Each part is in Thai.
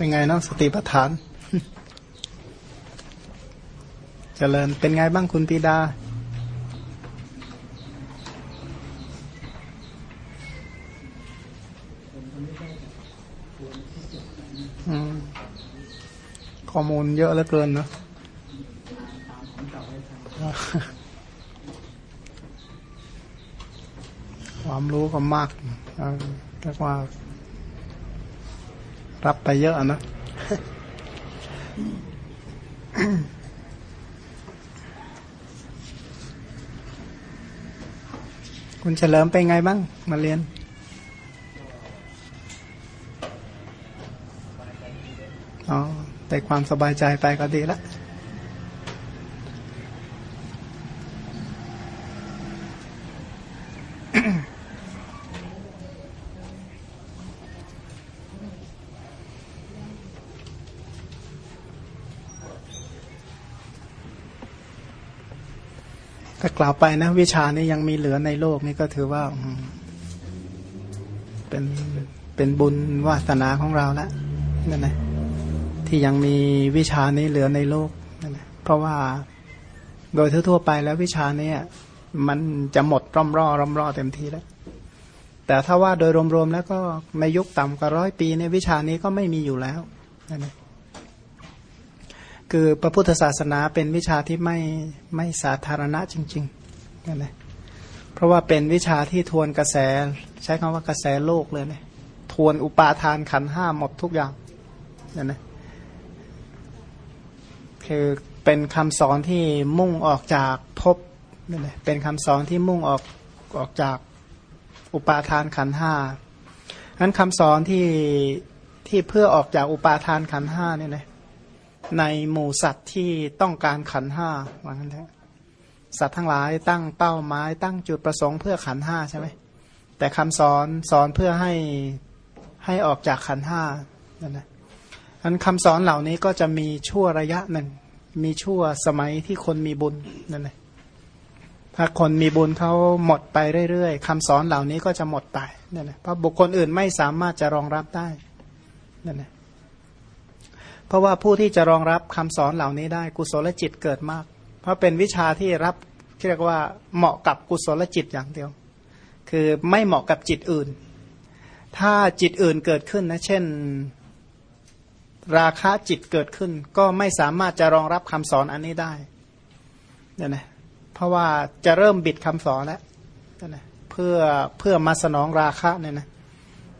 เป็นไงเนาะสติปัฏฐาน เจริญเป็นไงบ้างคุณปีดา ข้อมูลเยอะเหลือเกินเนาะความรู้ก็มากเรียกว่า รับไปเยอะนะ คุณเฉลิมไปไงบ้าง มาเรียน อ๋อ แต่ความสบายใจไปก็ดีละ กล่าวไปนะ วิชานี้ยังมีเหลือในโลกนี่ก็ถือว่าเป็นเป็นบุญวาสนาของเราแล้วนั่นนะที่ยังมีวิชานี้เหลือในโลกนั่นนะเพราะว่าโดยทั่วๆไปแล้ววิชานี้มันจะหมดร่อมร่อร่อมร่อเต็มทีแล้ว แต่ถ้าว่าโดยรวมๆแล้วก็ในยุคต่ำกว่าร้อยปีเนี่วิชานี้ก็ไม่มีอยู่แล้วนั่นนะ คือพระพุทธศาสนาเป็นวิชาที่ไม่ไม่สาธารณะจริงๆนั่นแหละเพราะว่าเป็นวิชาที่ทวนกระแส ใช้คำว่ากระแสโลกเลยนะทวนอุปาทานขันห้าหมดทุกอย่างนั่นนะคือเป็นคำสอนที่มุ่งออกจากภพนั่นแหละเป็นคำสอนที่มุ่งออกออกจากอุปาทานขันห้านั้นคำสอนที่ที่เพื่อออกจากอุปาทานขันห้าเนี่ยนะ ในหมู่สัตว์ที่ต้องการขันห้าว่างั้นแท้สัตว์ทั้งหลายตั้งเป้าหมายตั้งจุดประสงค์เพื่อขันห้าใช่ไหมแต่คำสอนสอนเพื่อให้ให้ออกจากขันห้านั่นนะอันคำสอนเหล่านี้ก็จะมีชั่วระยะหนึ่ง มีชั่วสมัยที่คนมีบุญนั่นแหละถ้าคนมีบุญเขาหมดไปเรื่อยๆคำสอนเหล่านี้ก็จะหมดไปนั่นแหละเพราะบุคคลอื่นไม่สามารถจะรองรับได้นั่นแหละ เพราะว่าผู้ที่จะรองรับคำสอนเหล่านี้ได้กุศลจิตเกิดมาก เพราะเป็นวิชาที่รับเรียกว่าเหมาะกับกุศลจิตอย่างเดียว คือไม่เหมาะกับจิตอื่น ถ้าจิตอื่นเกิดขึ้นนะเช่น ราคะจิตเกิดขึ้น ก็ไม่สามารถจะรองรับคำสอนอันนี้ได้เนี่ยนะเพราะว่าจะเริ่มบิดคำสอนแล้วเนี่ยนะเพื่อเพื่อมาสนองราคะเนี่ยนะ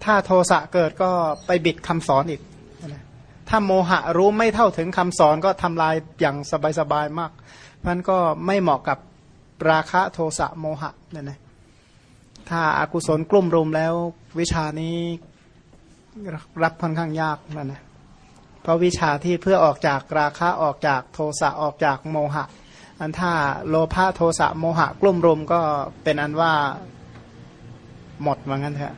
ถ้าโทสะเกิดก็ไปบิดคำสอนอีก ถ้าโมหะรู้ไม่เท่าถึงคำสอนก็ทำลายอย่างสบายๆมากมันก็ไม่เหมาะกับราคะโทสะโมหะเนี่ยนะถ้าอากุศลกลุ่มรุมแล้ววิชานี้รับค่อนข้างยากนั่นนะเพราะวิชาที่เพื่อออกจากราคะออกจากโทสะออกจากโมหะ อันถ้าโลภะโทสะโมหะกลุ่มรุมก็เป็นอันว่าหมดว่างั้นเถอะ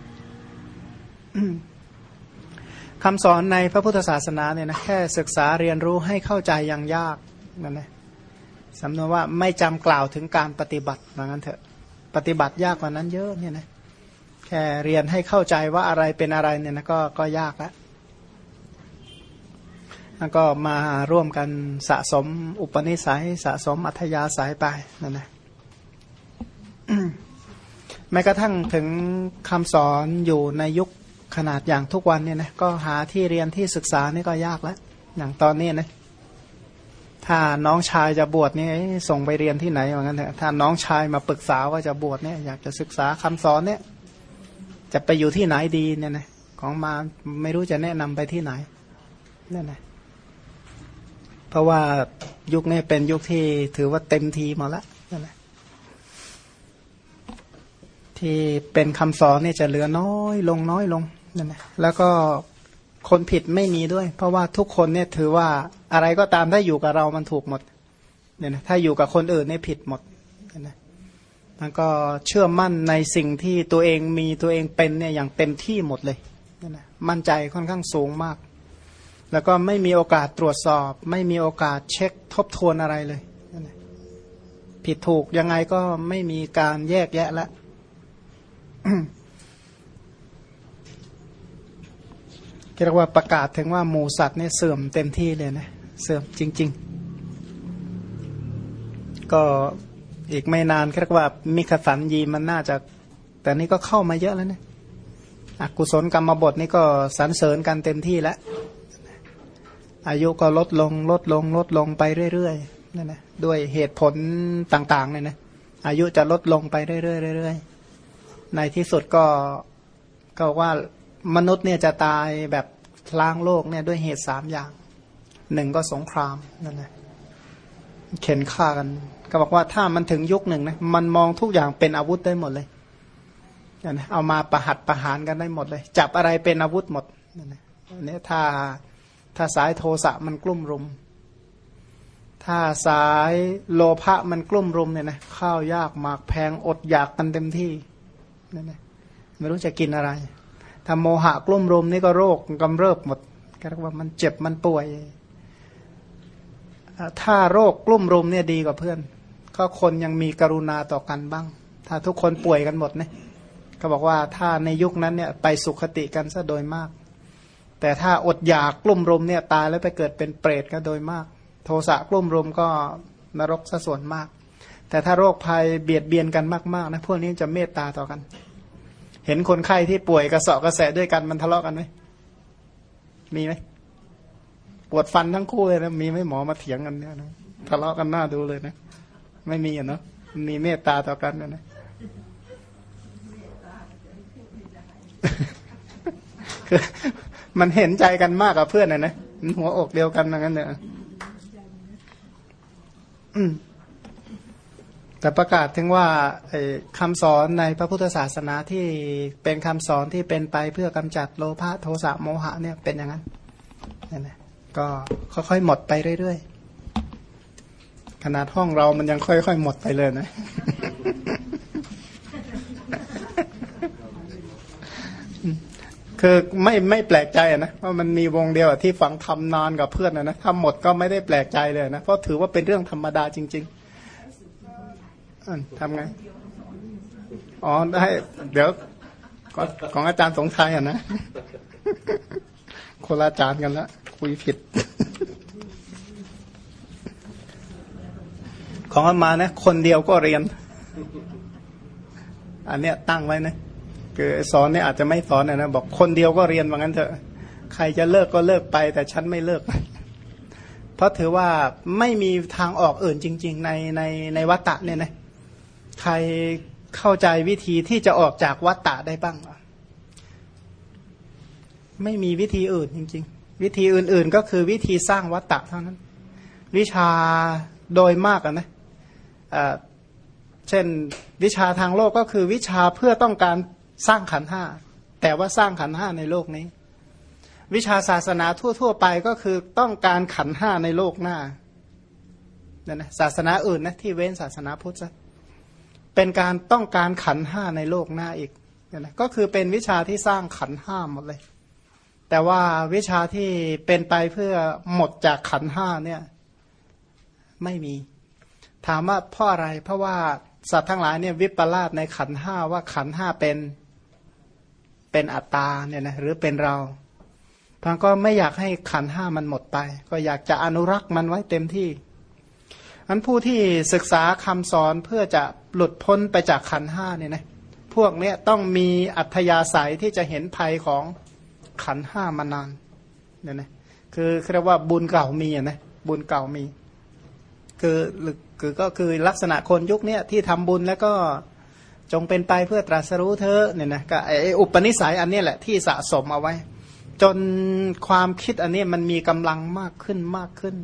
คำสอนในพระพุทธศาสนาเนี่ยนะแค่ศึกษาเรียนรู้ให้เข้าใจยังยากนั่นนะสำนวนว่าไม่จำกล่าวถึงการปฏิบัติว่างั้นเถอะปฏิบัติยากกว่านั้นเยอะเนี่ยนะแค่เรียนให้เข้าใจว่าอะไรเป็นอะไรเนี่ยนะก็ก็ยากแล้วแล้วก็มาร่วมกันสะสมอุปนิสัย สะสมอัธยาศัยไปนั่นนะแม้กระทั่งถึงคำสอนอยู่ในยุค ขนาดอย่างทุกวันเนี่ยนะก็หาที่เรียนที่ศึกษานี่ก็ยากแล้ว อย่างตอนนี้นะถ้าน้องชายจะบวชนี่ส่งไปเรียนที่ไหนว่างั้นเถอะถ้าน้องชายมาปรึกษาว่าจะบวชเนี่ยอยากจะศึกษาคำสอนเนี่ย จะไปอยู่ที่ไหนดีเนี่ยนะของมาไม่รู้จะแนะนำไปที่ไหนนั่นนะเพราะว่ายุคนี้เป็นยุคที่ถือว่าเต็มทีมาแล้วนั่นแหละที่เป็นคำสอนเนี่ยจะเหลือน้อยลงน้อยลง นั่นนะแล้วก็คนผิดไม่มีด้วย เพราะว่าทุกคนเนี่ยถือว่าอะไรก็ตามถ้าอยู่กับเรามันถูกหมดเนี่ยนะถ้าอยู่กับคนอื่นเนี่ยผิดหมดนี่ยนะมันก็เชื่อมั่นในสิ่งที่ตัวเองมีตัวเองเป็นเนี่ยอย่างเต็มที่หมดเลยนี่ยนะมั่นใจค่อนข้างสูงมาก แล้วก็ไม่มีโอกาสตรวจสอบ ไม่มีโอกาสเช็คทบทวนอะไรเลยนะผิดถูกยังไงก็ไม่มีการแยกแยะแล้ว เรียกว่าประกาศถึงว่าหมูสัตว์เนี่ยเสื่อมเต็มที่เลยนะ เสื่อมจริง ๆ ก็อีกไม่นานเรียกว่ามิขสันยีมันน่าจะ แต่นี่ก็เข้ามาเยอะแล้วนะอกุศลกรรมบทนี่ก็สรรเสริญกันเต็มที่แล้วอายุก็ลดลงลดลงลดลงไปเรื่อยๆนั่นนะด้วยเหตุผลต่างๆเนี่ยนะอายุจะลดลงไปเรื่อยๆเรื่อยๆในที่สุดก็ก็ว่า มนุษย์เนี่ยจะตายแบบล้างโลกเนี่ยด้วยเหตุสามอย่างหนึ่งก็สงครามนั่นแหละเข็นฆ่ากัน ก็บอกว่าถ้ามันถึงยุคหนึ่งนะมันมองทุกอย่างเป็นอาวุธได้หมดเลยนั่นนะเอามาประหัตประหารกันได้หมดเลย จับอะไรเป็นอาวุธหมดนั่นนะนี่ถ้าถ้าสายโทสะมันกลุ่มรุม ถ้าสายโลภะมันกลุ่มรุมเนี่ยนะข้าวยากหมากแพงอดอยากกันเต็มที่นั่นนะไม่รู้จะกินอะไร ถ้าโมหะกลุ่มรุมนี่ก็โรคกำเริบหมดก็เรียกว่ามันเจ็บมันป่วย ถ้าโรคกลุ่มรุมเนี่ยดีกว่าเพื่อน ก็คนยังมีกรุณาต่อกันบ้าง ถ้าทุกคนป่วยกันหมดเนี่ยก็บอกว่าถ้าในยุคนั้นเนี่ยไปสุขติกันซะโดยมาก แต่ถ้าอดอยากกลุ่มรุมเนี่ยตายแล้วไปเกิดเป็นเปรตก็โดยมาก โทสะกลุ่มรุมก็นรกซะส่วนมาก แต่ถ้าโรคภัยเบียดเบียนกันมากๆนะพวกนี้จะเมตตาต่อกัน เห็นคนไข้ที่ป่วยกระสอบกระแสด้วยกันมันทะเลาะกันไหมมีไหมปวดฟันทั้งคู่เลยนะมีไหมหมอมาเถียงกันเนี่ยนะทะเลาะกันหน้าดูเลยนะไม่มีอะเนาะมีเมตตาต่อกันนะนะคือมันเห็นใจกันมากกับเพื่อนนะนะหัวอกเดียวกันอย่างนั้นเนี่ยอืม แต่ประกาศถึงว่าคำสอนในพระพุทธศาสนาที่เป็นคำสอนที่เป็นไปเพื่อกำจัดโลภะโทสะโมหะเนี่ยเป็นอย่างนั้นนี่นะก็ค่อยๆหมดไปเรื่อยๆ ขนาดห้องเรามันยังค่อยๆหมดไปเลยนะ คือไม่ไม่แปลกใจนะว่ามันมีวงเดียวที่ฝังทำนานกับเพื่อนนะนะทำหมดก็ไม่ได้แปลกใจเลยนะ เพราะถือว่าเป็นเรื่องธรรมดาจริง ๆ ทำไง อ๋อได้ เดี๋ยวของอาจารย์สงชัยอะนะคนละอาจารย์กันละคุยผิด ของอามานะ คนเดียวก็เรียน อันเนี้ยตั้งไว้นะคือสอนเนี่ยอาจจะไม่สอนนะบอกคนเดียวก็เรียนว่างั้นเถอะ ใครจะเลิกก็เลิกไป แต่ฉันไม่เลิก เพราะถือว่าไม่มีทางออกอื่นจริง ๆ ในในในวัตตะเนี่ยนะ ใครเข้าใจวิธีที่จะออกจากวัฏฏะได้บ้าง ไม่มีวิธีอื่นจริง ๆ วิธีอื่น ๆ ก็คือวิธีสร้างวัฏฏะเท่านั้น วิชาโดยมากนะะเช่นวิชาทางโลกก็คือวิชาเพื่อต้องการสร้างขันห้าแต่ว่าสร้างขันห้าในโลกนี้ วิชาศาสนาทั่ว ๆ ไปก็คือต้องการขันห้าในโลกหน้านี่ยนะศาสนาอื่นนะที่เว้นศาสนาพุทธ เป็นการต้องการขันห้าในโลกหน้าอีกนะก็คือเป็นวิชาที่สร้างขันห้าหมดเลย แต่ว่าวิชาที่เป็นไปเพื่อหมดจากขันห้าเนี่ยไม่มี ถามว่าเพราะอะไร เพราะว่าสัตว์ทั้งหลายเนี่ยวิปลาสในขันห้าว่าขันห้าเป็นเป็นอัตตาเนี่ยนะหรือเป็นเราพังก็ไม่อยากให้ขันห้ามันหมดไป ก็อยากจะอนุรักษ์มันไว้เต็มที่ อันผู้ที่ศึกษาคำสอนเพื่อจะหลุดพ้นไปจากขันห้าเนี่ยนะพวกเนี้ยต้องมีอัธยาศัยที่จะเห็นภัยของขันห้ามานานเนี่ยนะคือเรียกว่าบุญเก่ามีนะบุญเก่ามี คือคือก็คือลักษณะคนยุคนี้ที่ทำบุญแล้วก็จงเป็นไปเพื่อตรัสรู้เธอเนี่ยนะก็ไออุปนิสัยอันนี้แหละที่สะสมเอาไว้ จนความคิดอันนี้มันมีกำลังมากขึ้นมากขึ้น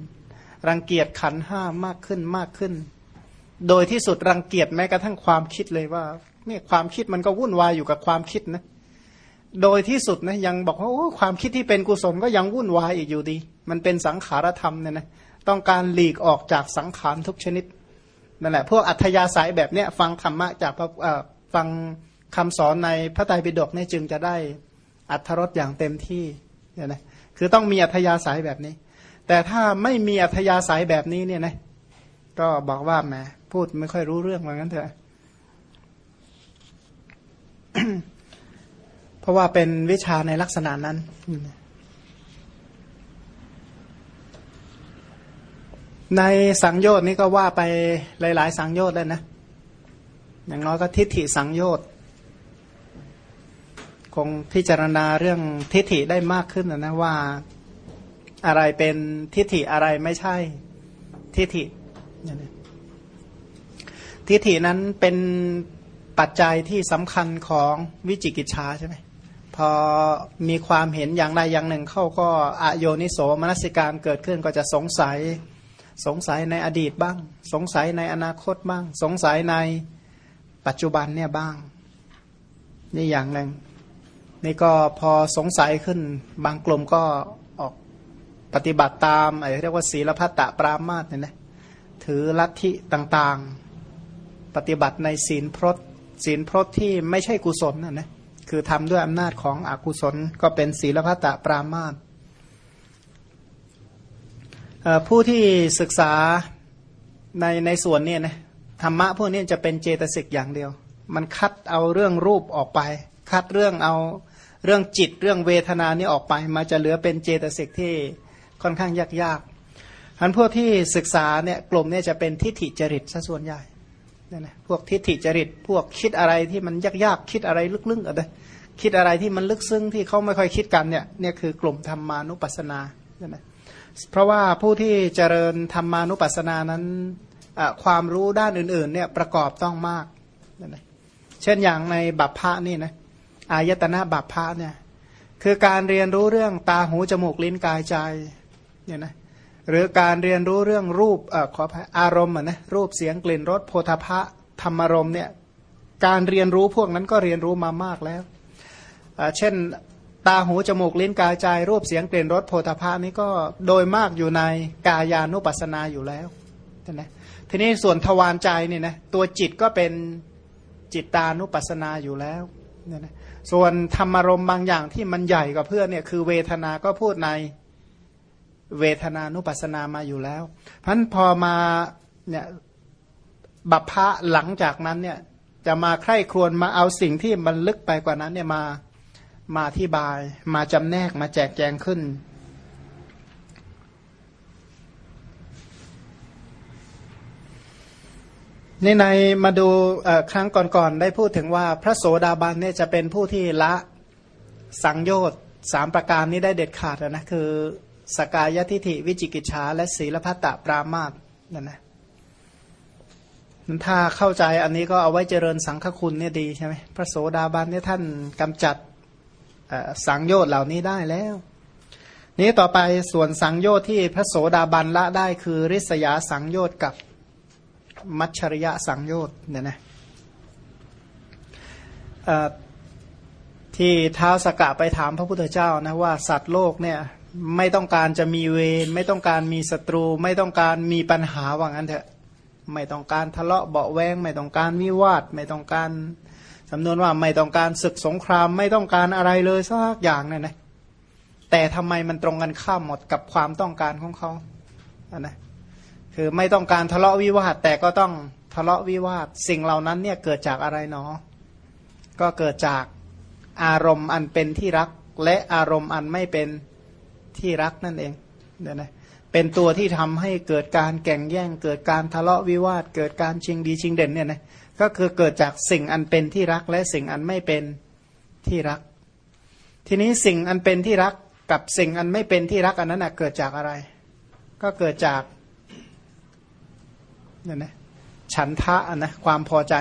รังเกียจขันห้ามากขึ้นมากขึ้น โดยที่สุดรังเกียจแม้กระทั่งความคิดเลยว่าเนี่ยความคิดมันก็วุ่นวายอยู่กับความคิดนะ โดยที่สุดนะยังบอกว่าโอ้ความคิดที่เป็นกุศลก็ยังวุ่นวายอีกอยู่ดี มันเป็นสังขารธรรมเนี่ยนะต้องการหลีกออกจากสังขารทุกชนิดนั่นแหละพวกอัธยาศัยแบบเนี้ยฟังธรรมะจากฟังคำสอนในพระไตรปิฎกเนี่ยจึงจะได้อัธรสอย่างเต็มที่เนี่ยนะคือต้องมีอัธยาศัยแบบนี้ แต่ถ้าไม่มีอัธยาศัยแบบนี้เนี่ยนะก็บอกว่าแหมพูดไม่ค่อยรู้เรื่องว่างั้นเถอะ เพราะว่าเป็นวิชาในลักษณะนั้น ในสังโยชน์นี่ก็ว่าไปหลาย ๆ สังโยชน์เลยนะ อย่างน้อยก็ทิฏฐิสังโยชน์คงพิจารณาเรื่องทิฏฐิได้มากขึ้นนะนะว่า อะไรเป็นทิฏฐิอะไรไม่ใช่ ทิฏฐิทิฏฐินั้นเป็นปัจจัยที่สำคัญของวิจิกิจชาใช่ไหมพอมีความเห็นอย่างใดอย่างหนึ่งเข้าก็อโยนิโสมนสิการเกิดขึ้นก็จะสงสัย สงสัยในอดีตบ้าง สงสัยในอนาคตบ้าง สงสัยในปัจจุบันเนี่ยบ้าง นี่อย่างหนึ่งนี่ก็พอสงสัยขึ้นบางกลุ่มก็ ปฏิบัติตามอะไรเรียกว่าศีลพัตตปรามาสเนี่ยนะถือลัทธิต่างๆ ปฏิบัติในศีลพรตศีลพรตที่ไม่ใช่กุศลนะนะคือทำด้วยอำนาจของอกุศลก็เป็นศีลพัตตปรามาสผู้ที่ศึกษาในในส่วนนี้นะธรรมะพวกนี้จะเป็นเจตสิกอย่างเดียว มันคัดเอาเรื่องรูปออกไป คัดเรื่องเอาเรื่องจิตเรื่องเวทนานี่ออกไป มาจะเหลือเป็นเจตสิกที่ ค่อนข้างยากยากอันพวกที่ศึกษาเนี่ยกลุ่มเนี้จะเป็นทิฏฐิจริตซะส่วนใหญ่นี่นะพวกทิฏฐิจริต พวกคิดอะไรที่มันยากๆคิดอะไรลึกๆอะไรคิดอะไรที่มันลึกซึ้งที่เขาไม่ค่อยคิดกันเนี่ยเนี่ยคือกลุ่มธรรมานุปัสสนาเนี่ยนะเพราะว่าผู้ที่เจริญธรรมานุปัสสนานั้นความรู้ด้านอื่นๆเนี่ยประกอบต้องมากนี่ยนะเช่นอย่างในบัพพะนี่นะอายตนะบัพพะเนี่ยคือการเรียนรู้เรื่องตาหูจมูกลิ้นกายใจ เนี่ยนะหรือการเรียนรู้เรื่องรูปเอ่อขออารมณ์นะรูปเสียงกลิ่นรสโพธพะธรรมารมเนี่ยการเรียนรู้พวกนั้นก็เรียนรู้มามากแล้ว เช่นตาหูจมูกลิ้นกายใจรูปเสียงกลิ่นรสโพธพะนี้ก็โดยมากอยู่ในกายานุปัสสนาอยู่แล้วนะทีนี้ส่วนทวารใจเนี่ยนะตัวจิตก็เป็นจิตตานุปัสสนาอยู่แล้วเนี่ยนะส่วนธรรมารมบางอย่างที่มันใหญ่กว่าเพื่อนเนี่ยคือเวทนาก็พูดใน เวทนานุปัสนามาอยู่แล้วพันพอมาเนี่ยบัพพะหลังจากนั้นเนี่ยจะมาใคร่ครวญมาเอาสิ่งที่มันลึกไปกว่านั้นเนี่ยมามาที่บาย มาจำแนกมาแจกแจงขึ้น นี่ในมาดูครั้งก่อนๆได้พูดถึงว่าพระโสดาบันเนี่ยจะเป็นผู้ที่ละสังโยชน์สามประการนี้ได้เด็ดขาดนะคือ สกายทิฐิวิจิกิจฉาและศีลพัตตปรามาตนั่นนะถ้าเข้าใจอันนี้ก็เอาไว้เจริญสังฆคุณเนี่ยดีใช่ไหมพระโสดาบันเนี่ยท่านกำจัดสังโยชน์เหล่านี้ได้แล้ว นี้ต่อไปส่วนสังโยชน์ที่พระโสดาบันละได้คือริษยาสังโยชน์กับมัชริยะสังโยชน์เนี่ยนะที่ท้าวสกะไปถามพระพุทธเจ้านะว่าสัตว์โลกเนี่ย ไม่ต้องการจะมีเวรไม่ต้องการมีศัตรู ไม่ต้องการมีปัญหาว่างั้นเถอะ ไม่ต้องการทะเลาะเบาแวงไม่ต้องการวิวาทไม่ต้องการจำนวนว่าไม่ต้องการศึกสงครามไม่ต้องการอะไรเลยสักอย่างเนี่ยนะแต่ทำไมมันตรงกันข้ามหมดกับความต้องการของเขาอันนะคือไม่ต้องการทะเลาะวิวาทแต่ก็ต้องทะเลาะวิวาทสิ่งเหล่านั้นเนี่ยเกิดจากอะไรเนาะก็เกิดจากอารมณ์อันเป็นที่รักและอารมณ์อันไม่เป็น ที่รักนั่นเองเนี่ยนะเป็นตัวที่ทำให้เกิดการแก่งแย่ง เกิดการทะเลาะวิวาท เกิดการชิงดีชิงเด่นเนี่ยนะก็คือเกิดจากสิ่งอันเป็นที่รักและสิ่งอันไม่เป็นที่รัก ทีนี้สิ่งอันเป็นที่รักกับสิ่งอันไม่เป็นที่รักอันนั้นเกิดจากอะไร ก็เกิดจากเนี่ยนะฉันทะนะความพอใจ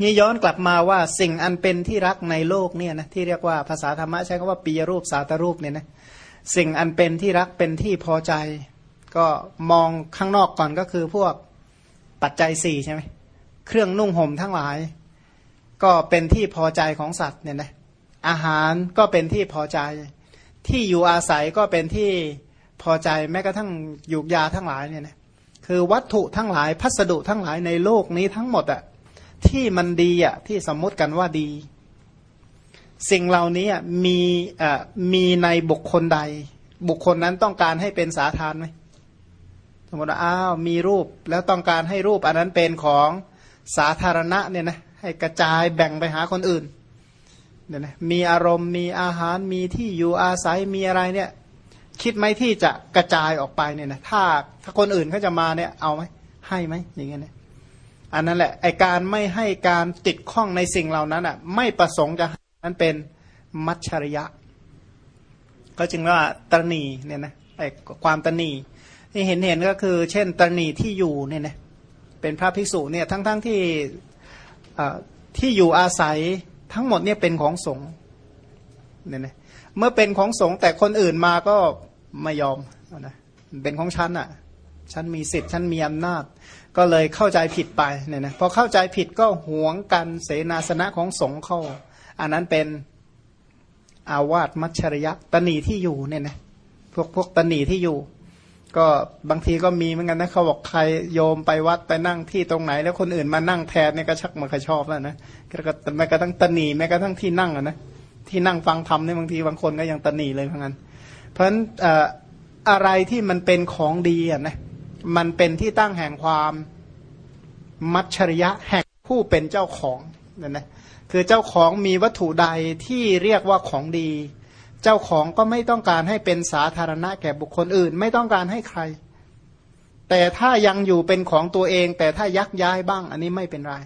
นี่ย้อนกลับมาว่าสิ่งอันเป็นที่รักในโลกเนี่ยนะที่เรียกว่าภาษาธรรมะใช้คำว่าปียรูปสาตรูปเนี่ยนะ สิ่งอันเป็นที่รักเป็นที่พอใจ ก็มองข้างนอกก่อนก็คือพวกปัจจัยสี่ใช่ไหมเครื่องนุ่งห่มทั้งหลาย ก็เป็นที่พอใจของสัตว์เนี่ยนะอาหารก็เป็นที่พอใจ ที่อยู่อาศัยก็เป็นที่พอใจแม้กระทั่งยูกยาทั้งหลายเนี่ยนะคือวัตถุทั้งหลายพัสดุทั้งหลายในโลกนี้ทั้งหมดอะที่มันดีอะที่สมมติกันว่าดี สิ่งเหล่านี้มีมีในบุคคลใด บุคคลนั้นต้องการให้เป็นสาธารไหมสมมติว่าอ้าวมีรูปแล้วต้องการให้รูปอันนั้นเป็นของสาธารณะเนี่ยนะให้กระจายแบ่งไปหาคนอื่นเนี่ยนะมีอารมณ์มีอาหารมีที่อยู่อาศัยมีอะไรเนี่ยคิดไหมที่จะกระจายออกไปเนี่ยนะถ้าถ้าคนอื่นเขาจะมาเนี่ยเอาไหมให้ไหมอย่างเงี้ยนะอันนั้นแหละไอการไม่ให้การติดข้องในสิ่งเหล่านั้นอะไม่ประสงค์จะ นั้นเป็นมัชชริยะ ก็จึงว่าตรณีเนี่ยนะไอความตรณีที่เห็นเห็นก็คือ เช่นตรณีที่อยู่เนี่ยนะเป็นพระภิกษุเนี่ยทั้งๆทที่ที่อยู่อาศัยทั้งหมดเนี่ยเป็นของสงฆ์เนี่ยนะเมื่อเป็นของสงฆ์แต่คนอื่นมาก็ไม่ยอมนะเป็นของฉันอะฉันมีสิทธิ์ฉันมีอำนาจ ก็เลยเข้าใจผิดไปเนี่ยนะพอเข้าใจผิดก็หวงกันเสนาสนะของสงฆ์เข้า อันนั้นเป็นอาวาสมัชริยะตนีที่อยู่เนี่ยนะพวกพวกตนีที่อยู่ ก็บางทีก็มีเหมือนกันนะเขาบอกใครโยมไปวัดไปนั่งที่ตรงไหน แล้วคนอื่นมานั่งแทนเนี่ยก็ชักมาคชอบแล้วนะก็แม้กระทั่งตนีแม้กระทั่งที่นั่งอะนะที่นั่งฟังธรรมเนี่ยบางทีบางคนก็ยังตนีเลยเพราะงั้นเพราะฉะนั้นอะไรที่มันเป็นของดีอะนะมันเป็นที่ตั้งแห่งความมัจฉริยะแห่งผู้เป็นเจ้าของนั่นนะ คือเจ้าของมีวัตถุใดที่เรียกว่าของดี เจ้าของก็ไม่ต้องการให้เป็นสาธารณะแก่บุคคลอื่น ไม่ต้องการให้ใคร แต่ถ้ายังอยู่เป็นของตัวเอง แต่ถ้ายักย้ายบ้าง อันนี้ไม่เป็นไร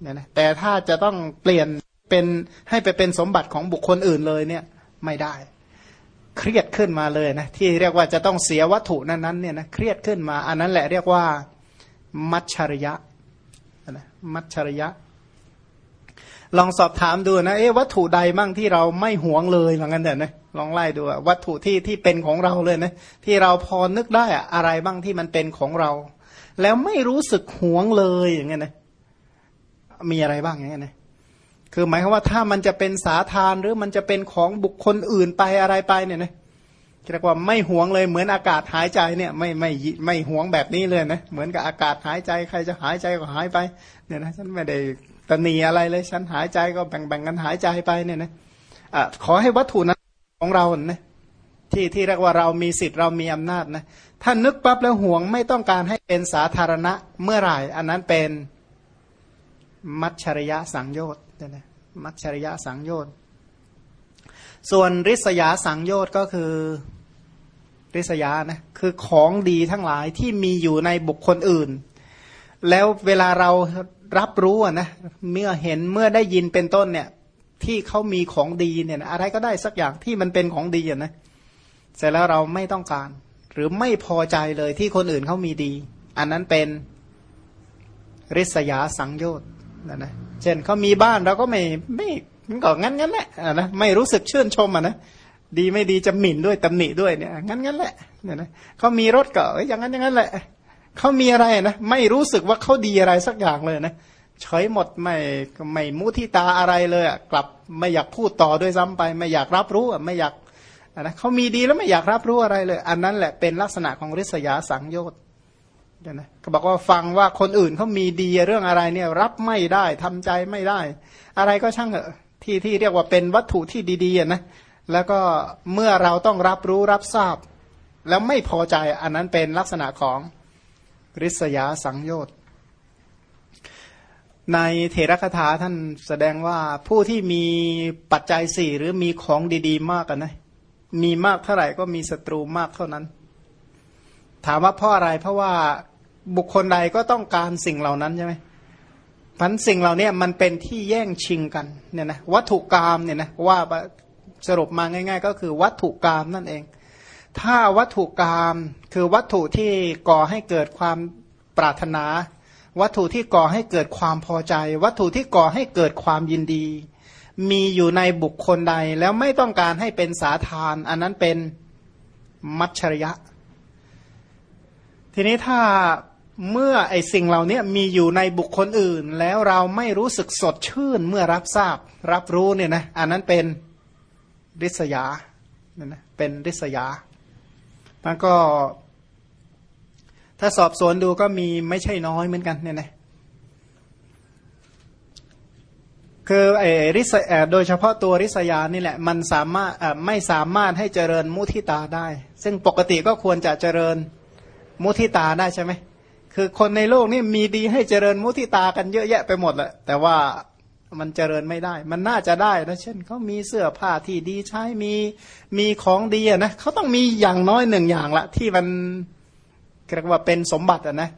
เนี่ยนะแต่ถ้าจะต้องเปลี่ยนเป็นให้ไปเป็นสมบัติของบุคคลอื่นเลยเนี่ยไม่ได้ เครียดขึ้นมาเลยนะที่เรียกว่าจะต้องเสียวัตถุนั้นๆเนี่ยนะเครียดขึ้นมา อันนั้นแหละเรียกว่า มัชชริยะนะมัชชริยะ ลองสอบถามดูนะเอ๊ะวัตถุใดมั่งที่เราไม่หวงเลยเหมือนกันเดี๋ยนะลองไล่ดูวัตถุที่ที่เป็นของเราเลยนะที่เราพอนึกได้อะอะไรบ้างที่มันเป็นของเรา แล้วไม่รู้สึกหวงเลยอย่างเงี้ยนะมีอะไรบ้างอย่างเงี้ยนะคือหมายความว่าถ้ามันจะเป็นสาทานหรือมันจะเป็นของบุคคลอื่นไปอะไรไปเนี่ยนะเรียกว่าไม่หวงเลยเหมือนอากาศหายใจเนี่ยไม่ไม่ไม่หวงแบบนี้เลยนะเหมือนกับอากาศหายใจใครจะหายใจก็หายไปเนี่ยนะฉันไม่ได้ ตนีอะไรเลยฉันหายใจก็แบ่งแบ่งกันหายใจไปเนี่ยนะอะขอให้วัตถุนั้นของเราเนี่ยที่ที่เรียกว่าเรามีสิทธิ์เรามีอำนาจนะถ้านึกปั๊บแล้วห่วงไม่ต้องการให้เป็นสาธารณะเมื่อไหร่ อันนั้นเป็นมัชชริยะสังโยชน์นะมัชชริยะสังโยชน์ส่วนริษยาสังโยชน์ก็คือริษยานะคือของดีทั้งหลายที่มีอยู่ในบุคคลอื่น แล้วเวลาเรา รับรู้นะเมื่อเห็นเมื่อได้ยินเป็นต้นเนี่ย ที่เขามีของดีเนี่ยอะไรก็ได้สักอย่างที่มันเป็นของดีอะนะเสร็จแล้วเราไม่ต้องการ หรือไม่พอใจเลยที่คนอื่นเขามีดี อันนั้นเป็นริษยาสังโยชน์นะนะเช่นเขามีบ้านเราก็ไม่ไม่มันก็งั้นงั้นแหละนะไม่รู้สึกชื่นชมอะนะดีไม่ดีจะหมิ่นด้วยตำหนิด้วยเนี่ยงั้นงั้นแหละเนี่ยนะเขามีรถก็อย่างนั้นอย่างนั้นแหละ เขามีอะไรนะไม่รู้สึกว่าเขาดีอะไรสักอย่างเลยนะเฉยหมดไม่ไม่มุทิตาอะไรเลยอะกลับไม่อยากพูดต่อด้วยซ้ำไป ไม่อยากรับรู้อะไม่อยากนะเขามีดีแล้วไม่อยากรับรู้อะไรเลย อันนั้นแหละเป็นลักษณะของริษยาสังโยชน์นะเขาบอกว่าฟังว่าคนอื่นเขามีดีเรื่องอะไรเนี่ย รับไม่ได้ทำใจไม่ได้ อะไรก็ช่างเถอะที่ที่เรียกว่าเป็นวัตถุที่ดีๆนะแล้วก็เมื่อเราต้องรับรู้รับทราบ แล้วไม่พอใจอันนั้นเป็นลักษณะของ ริษยาสังโยชน์ในเทระคถาท่านแสดงว่าผู้ที่มีปัจจัยสี่หรือมีของดีๆ มากกันนะมีมากเท่าไหร่ก็มีศัตรูมากเท่านั้น ถามว่าเพราะอะไรเพราะว่าบุคคลใดก็ต้องการสิ่งเหล่านั้นใช่ไหมพันสิ่งเหล่านี้มันเป็นที่แย่งชิงกันเนี่ยนะวัตถุกรรมเนี่ยนะว่าสรุปมาง่าย ๆ ก็คือวัตถุกรรมนั่นเอง ถ้าวัตถุกรรมคือวัตถุที่ก่อให้เกิดความปรารถนา วัตถุที่ก่อให้เกิดความพอใจ วัตถุที่ก่อให้เกิดความยินดี มีอยู่ในบุคคลใด แล้วไม่ต้องการให้เป็นสาทาน อันนั้นเป็นมัชชริยะ ทีนี้ถ้าเมื่อไอสิ่งเหล่านี้มีอยู่ในบุคคลอื่น แล้วเราไม่รู้สึกสดชื่นเมื่อรับทราบ รับรู้เนี่ยนะอันนั้นเป็นริษยาเนี่ยนะเป็นริษยา มันก็ ถ้าสอบสวนดูก็มีไม่ใช่น้อยเหมือนกันเนี่ยนะคือไอ้ริษโดยเฉพาะตัวริษยานี่แหละ มันสามารถไม่สามารถให้เจริญมุทิตาได้ ซึ่งปกติก็ควรจะเจริญมุทิตาได้ใช่ไหมคือคนในโลกนี่มีดีให้เจริญมุทิตากันเยอะแยะไปหมดแหละแต่ว่า มันเจริญไม่ได้ มันน่าจะได้นะเช่นเขามีเสื้อผ้าที่ดีใช้มีมีของดีนะเขาต้องมีอย่างน้อยหนึ่งอย่างละที่มันเรียกว่าเป็นสมบัติอะนะ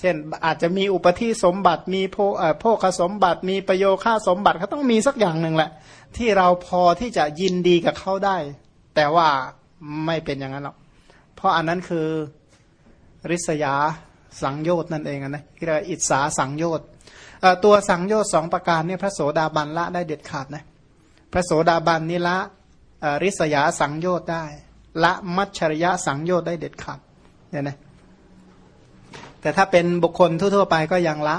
เช่นอาจจะมีอุปธิสมบัติมีโพโภคสมบัติ มีประโยค่าสมบัติเขาต้องมีสักอย่างหนึ่งแหละ ที่เราพอที่จะยินดีกับเขาได้ แต่ว่าไม่เป็นอย่างนั้นหรอกเพราะอันนั้นคือริษยาสังโยชน์นั่นเองนะที่เรียกอิสาสังโยชน์ ตัวสังโยชน์สองประการเนี่ยพระโสดาบันละได้เด็ดขาดนะพระโสดาบันนี่ละริษยาสังโยชน์ได้ ละมัชชริยะสังโยชน์ได้เด็ดขาดเนี่ยนะแต่ถ้าเป็นบุคคลทั่วๆไปก็ยังละ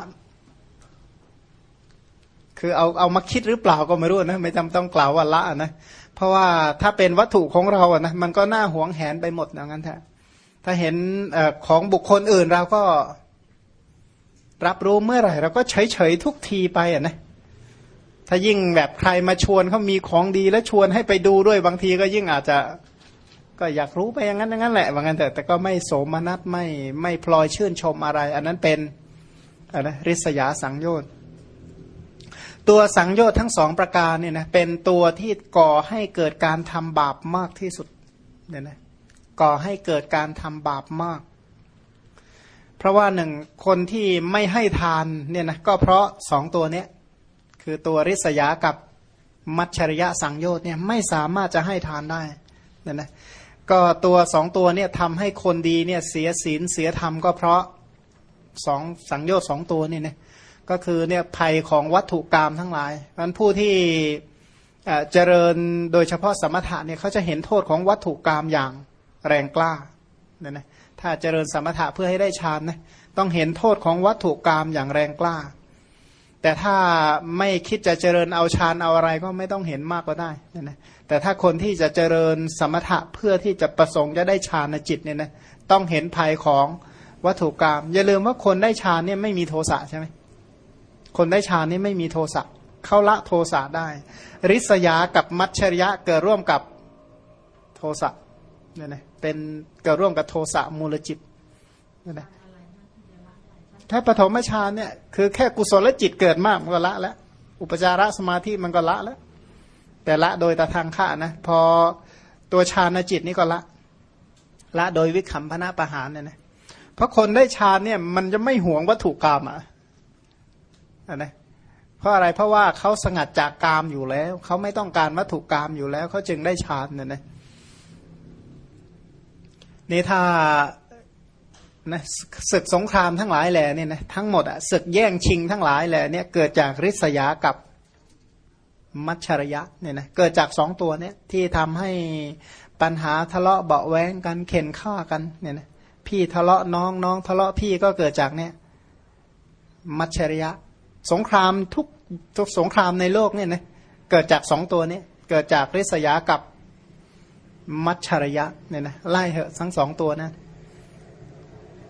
คือเอาเอามาคิดหรือเปล่าก็ไม่รู้นะไม่จำต้องกล่าวว่าละนะเพราะว่าถ้าเป็นวัตถุของเราอะนะมันก็น่าหวงแหนไปหมดอย่างนั้นแท้ถ้าเห็นอของบุคคลอื่นเราก็ รับรู้เมื่อไหร่เราก็เฉยเฉยทุกทีไปอะนะถ้ายิ่งแบบใครมาชวนเขามีของดีแล้วชวนให้ไปดูด้วยบางทีก็ยิ่งอาจจะก็อยากรู้ไปอย่างนั้นอย่างนั้นแหละว่างั้นแต่แต่ก็ไม่โสมนัสไม่ไม่พลอยชื่นชมอะไร อันนั้นเป็นอะไรริษยาสังโยชน์ตัวสังโยชน์ทั้งสองประการเนี่ยนะเป็นตัวที่ก่อให้เกิดการทำบาปมากที่สุดเนี่ยนะก่อให้เกิดการทำบาปมาก เพราะว่าหนึ่งคนที่ไม่ให้ทานเนี่ยนะก็เพราะสองตัวเนี้ยคือตัวริษยากับมัชชริยะสังโยชน์เนี่ยไม่สามารถจะให้ทานได้เนี่ยนะก็ตัวสองตัวเนี่ยทำให้คนดีเนี่ยเสียศีลเสียธรรมก็เพราะสองสังโยชน์สองตัวนี่นะก็คือเนี่ยภัยของวัตถุกรรมทั้งหลายมันผู้ที่เจริญโดยเฉพาะสมถะเนี่ยเขาจะเห็นโทษของวัตถุกรรมอย่างแรงกล้าเนี่ยนะ ถ้าเจริญสมถะเพื่อให้ได้ฌานนะต้องเห็นโทษของวัตถุกรรมอย่างแรงกล้า แต่ถ้าไม่คิดจะเจริญเอาฌานเอาอะไรก็ไม่ต้องเห็นมากก็ได้นะนะแต่ถ้าคนที่จะเจริญสมถะเพื่อที่จะประสงค์จะได้ฌานในจิตเนี่ยนะต้องเห็นภัยของวัตถุกรรมอย่าลืมว่าคนได้ฌานเนี่ยไม่มีโทสะใช่ไหมคนได้ฌานนี่ไม่มีโทสะเข้าละโทสะได้ ริษยากับมัชชริยะเกิดร่วมกับโทสะเนี่ยนะ เป็นเกิดร่วมกับโทสะมูลจิตนี่ยนะถ้าปฐมฌานเนี่ยคือแค่กุศลจิตเกิดมากมันก็ละแล้วอุปจารสมาธิมันก็ละแล้ว แต่ละโดยตาทางข้านะ พอตัวฌานจิตนี่ก็ละ ละโดยวิคัมพนาประหารเนี่ยนะเพราะคนได้ฌานเนี่ยมันจะไม่หวงวัตถุกรรมอะนะเพราะอะไรเพราะว่าเขาสงัดจากกามอยู่แล้ว เขาไม่ต้องการวัตถุกรรมอยู่แล้ว เขาจึงได้ฌานเนี่ยนะ นี่ถ้านะศึกสงครามทั้งหลายแหล่เนี่ยนะทั้งหมดอะศึกแย่งชิงทั้งหลายแหล่เนี่ยเกิดจากริษยากับมัชชรยะเนี่ยนะเกิดจากสองตัวเนี่ยที่ทำให้ปัญหาทะเลาะเบาแวงกันเข็นฆ่ากันเนี่ยนะพี่ทะเลาะน้องน้องทะเลาะพี่ก็เกิดจากเนี่ยมัชชรยะ สงครามทุกทุกสงครามในโลกเนี่ยนะเกิดจากสองตัวนี้เกิดจากริษยากับ มัชชรยะเนี่ยนะไล่เหอะทั้งสองตัวนะ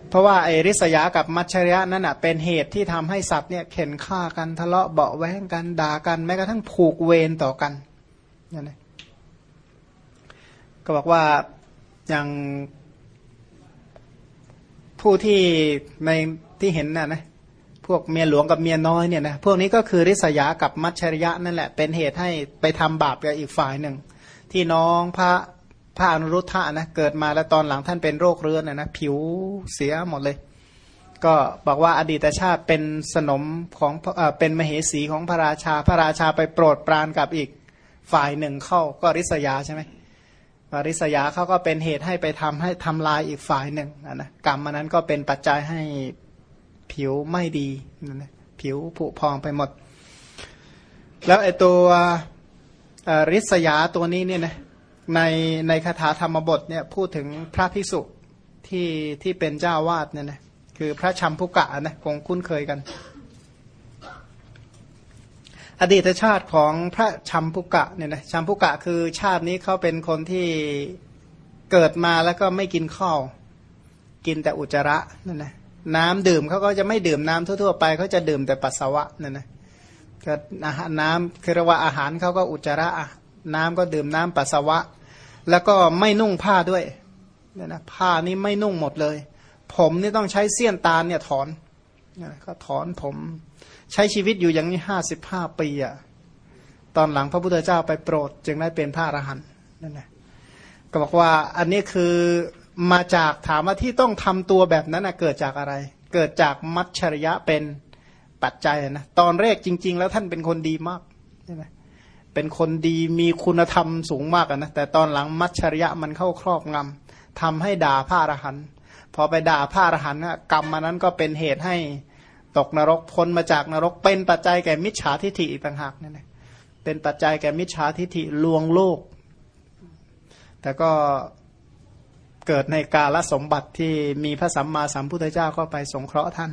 เพราะว่าไอริษยากับมัชชรยะนั่นอะเป็นเหตุที่ทำให้สัตว์เนี่ยเข็นฆ่ากันทะเลาะเบาแวงกันด่ากันแม้กระทั่งผูกเวรต่อกันเนี่ยนะก็บอกว่าอย่างผู้ที่ในที่เห็นน่ะนะพวกเมียหลวงกับเมียน้อยเนี่ยนะพวกนี้ก็คือริษยากับมัชชริยะนั่นแหละเป็นเหตุให้ไปทำบาปกับอีกฝ่ายหนึ่ง ที่น้องพระ พระอนุรุทธะนะเกิดมาแล้วตอนหลังท่านเป็นโรคเรื้อนนะนะผิวเสียหมดเลย ก็บอกว่าอดีตชาติเป็นสนมของเป็นมเหสีของพระราชาพระราชาไปโปรดปรานกับอีกฝ่ายหนึ่งเข้าก็ริษยาใช่ไหมริษยาเขาก็เป็นเหตุให้ไปทำให้ทำลายอีกฝ่ายหนึ่งนะกรรมมันนั้นก็เป็นปัจจัยให้ผิวไม่ดีนะผิวผุพองไปหมด แล้วไอ้ตัวริษยาตัวนี้เนี่ยนะ ในในคาถาธรรมบทเนี่ยพูดถึงพระพิสุที่ที่เป็นเจ้าวาดเนี่ยนะคือพระชัมพุกะนะคงคุ้นเคยกัน อดีตชาติของพระชัมพุกะเนี่ยนะชัมพุกะคือชาตินี้เขาเป็นคนที่เกิดมาแล้วก็ไม่กินข้าวกินแต่อุจจาระนั่นนะน้ำดื่มเขาก็จะไม่ดื่มน้ำทั่วๆไปเขาจะดื่มแต่ปัสสาวะนั่นนะก็อาหารน้ำคือว่าอาหารเขาก็อุจจาระ น้ำก็ดื่มน้ำปัสสาวะ แล้วก็ไม่นุ่งผ้าด้วยเนี่ยนะผ้านี้ไม่นุ่งหมดเลย ผมนี่ต้องใช้เสี้ยนตาลเนี่ยถอนก็ถอนผม ใช้ชีวิตอยู่อย่างนี้ห้าสิบห้าปีอะตอนหลังพระพุทธเจ้าไปโปรด จึงได้เป็นพระอรหันต์นั่นแหละก็บอกว่าอันนี้คือมาจากถามว่าที่ต้องทำตัวแบบนั้นเกิดจากอะไร เกิดจากมัจฉริยะเป็นปัจจัยนะตอนแรกจริง ๆ แล้วท่านเป็นคนดีมากใช่ไหม เป็นคนดีมีคุณธรรมสูงมากนะแต่ตอนหลังมัจฉริยะมันเข้าครอบงำทำให้ด่าพระอรหันต์พอไปด่าพระอรหันต์กรรมมานั้นก็เป็นเหตุให้ตกนรกพ้นมาจากนรก เป็นปัจจัยแก่มิจฉาทิฏฐิอีกต่างหากนั่นเองเป็นปัจจัยแก่มิจฉาทิฏฐิลวงโลก แต่ก็เกิดในกาลสมบัติที่มีพระสัมมาสัมพุทธเจ้าก็ไปสงเคราะห์ท่าน